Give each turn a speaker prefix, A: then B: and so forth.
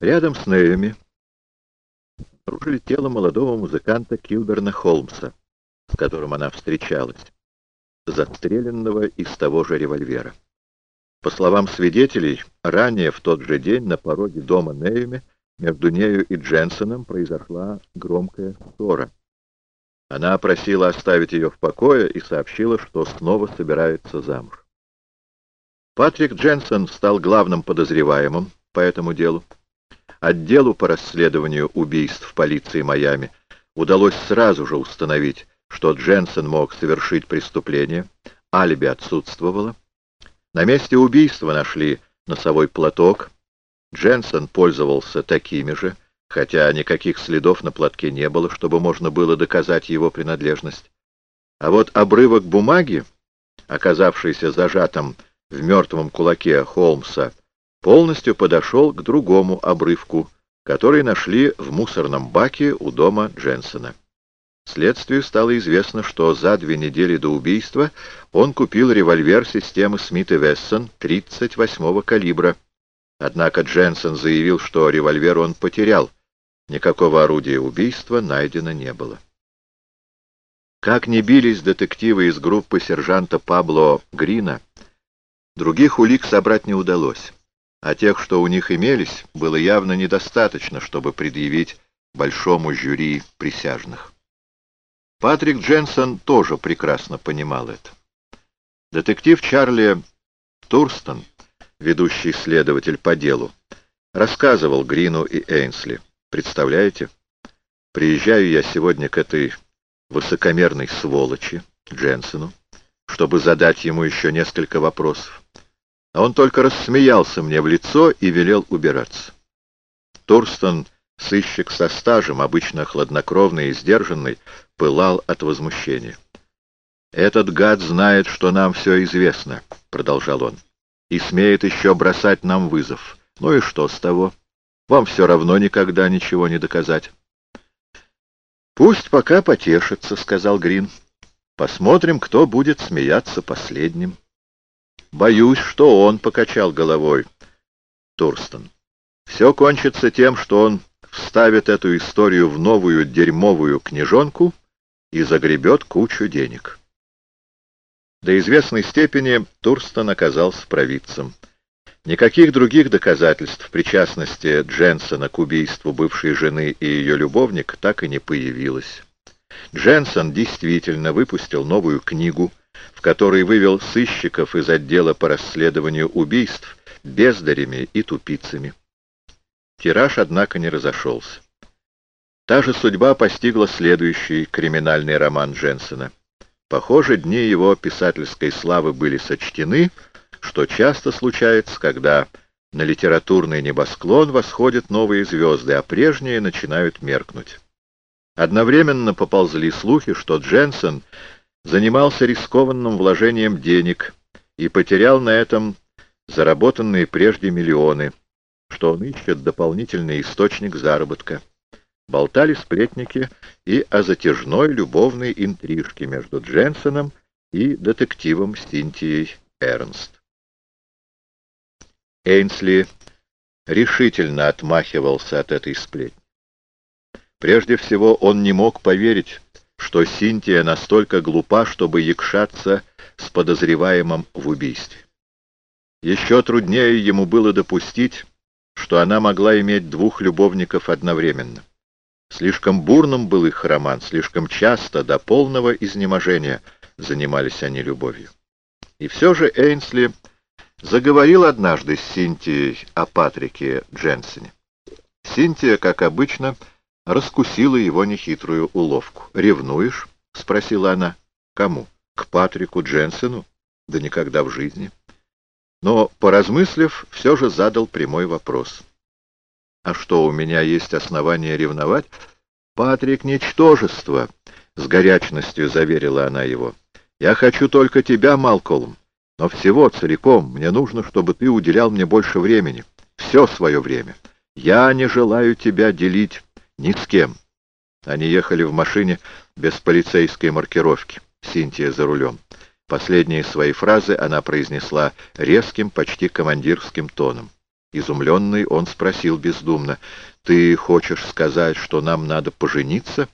A: Рядом с Неями обнаружили тело молодого музыканта Килберна Холмса, с которым она встречалась, застреленного из того же револьвера. По словам свидетелей, ранее в тот же день на пороге дома Неями между нею и Дженсоном произошла громкая ссора. Она просила оставить ее в покое и сообщила, что снова собирается замуж. Патрик Дженсон стал главным подозреваемым по этому делу. Отделу по расследованию убийств полиции Майами удалось сразу же установить, что Дженсен мог совершить преступление, алиби отсутствовало. На месте убийства нашли носовой платок. Дженсен пользовался такими же, хотя никаких следов на платке не было, чтобы можно было доказать его принадлежность. А вот обрывок бумаги, оказавшийся зажатым в мертвом кулаке Холмса, полностью подошел к другому обрывку, который нашли в мусорном баке у дома Дженсона. Следствию стало известно, что за две недели до убийства он купил револьвер системы Смит и Вессон 38-го калибра. Однако Дженсен заявил, что револьвер он потерял. Никакого орудия убийства найдено не было. Как ни бились детективы из группы сержанта Пабло Грина, других улик собрать не удалось а тех, что у них имелись, было явно недостаточно, чтобы предъявить большому жюри присяжных. Патрик Дженсон тоже прекрасно понимал это. Детектив Чарли Турстон, ведущий следователь по делу, рассказывал Грину и Эйнсли. Представляете, приезжаю я сегодня к этой высокомерной сволочи, Дженсону, чтобы задать ему еще несколько вопросов. А он только рассмеялся мне в лицо и велел убираться. Турстон, сыщик со стажем, обычно хладнокровный и сдержанный, пылал от возмущения. «Этот гад знает, что нам все известно», — продолжал он, — «и смеет еще бросать нам вызов. Ну и что с того? Вам все равно никогда ничего не доказать». «Пусть пока потешится», — сказал Грин. «Посмотрим, кто будет смеяться последним». Боюсь, что он покачал головой. Турстон. Все кончится тем, что он вставит эту историю в новую дерьмовую книжонку и загребет кучу денег. До известной степени Турстон оказался провидцем. Никаких других доказательств причастности Дженсона к убийству бывшей жены и ее любовника так и не появилось. Дженсон действительно выпустил новую книгу в которой вывел сыщиков из отдела по расследованию убийств бездарями и тупицами. Тираж, однако, не разошелся. Та же судьба постигла следующий криминальный роман Дженсена. Похоже, дни его писательской славы были сочтены, что часто случается, когда на литературный небосклон восходят новые звезды, а прежние начинают меркнуть. Одновременно поползли слухи, что Дженсен занимался рискованным вложением денег и потерял на этом заработанные прежде миллионы, что он ищет дополнительный источник заработка. Болтали сплетники и о затяжной любовной интрижке между Дженсоном и детективом Синтией Эрнст. Эйнсли решительно отмахивался от этой сплетни. Прежде всего, он не мог поверить, что Синтия настолько глупа, чтобы якшаться с подозреваемым в убийстве. Еще труднее ему было допустить, что она могла иметь двух любовников одновременно. Слишком бурным был их роман, слишком часто, до полного изнеможения, занимались они любовью. И все же Эйнсли заговорил однажды с Синтией о Патрике Дженсене. Синтия, как обычно, раскусила его нехитрую уловку. «Ревнуешь?» — спросила она. «Кому? К Патрику Дженсену? Да никогда в жизни». Но, поразмыслив, все же задал прямой вопрос. «А что, у меня есть основания ревновать?» «Патрик — ничтожество!» — с горячностью заверила она его. «Я хочу только тебя, Малколм, но всего целиком мне нужно, чтобы ты уделял мне больше времени, все свое время. Я не желаю тебя делить ни с кем. Они ехали в машине без полицейской маркировки. Синтия за рулем. Последние свои фразы она произнесла резким, почти командирским тоном. Изумленный, он спросил бездумно, «Ты хочешь сказать, что нам надо пожениться?»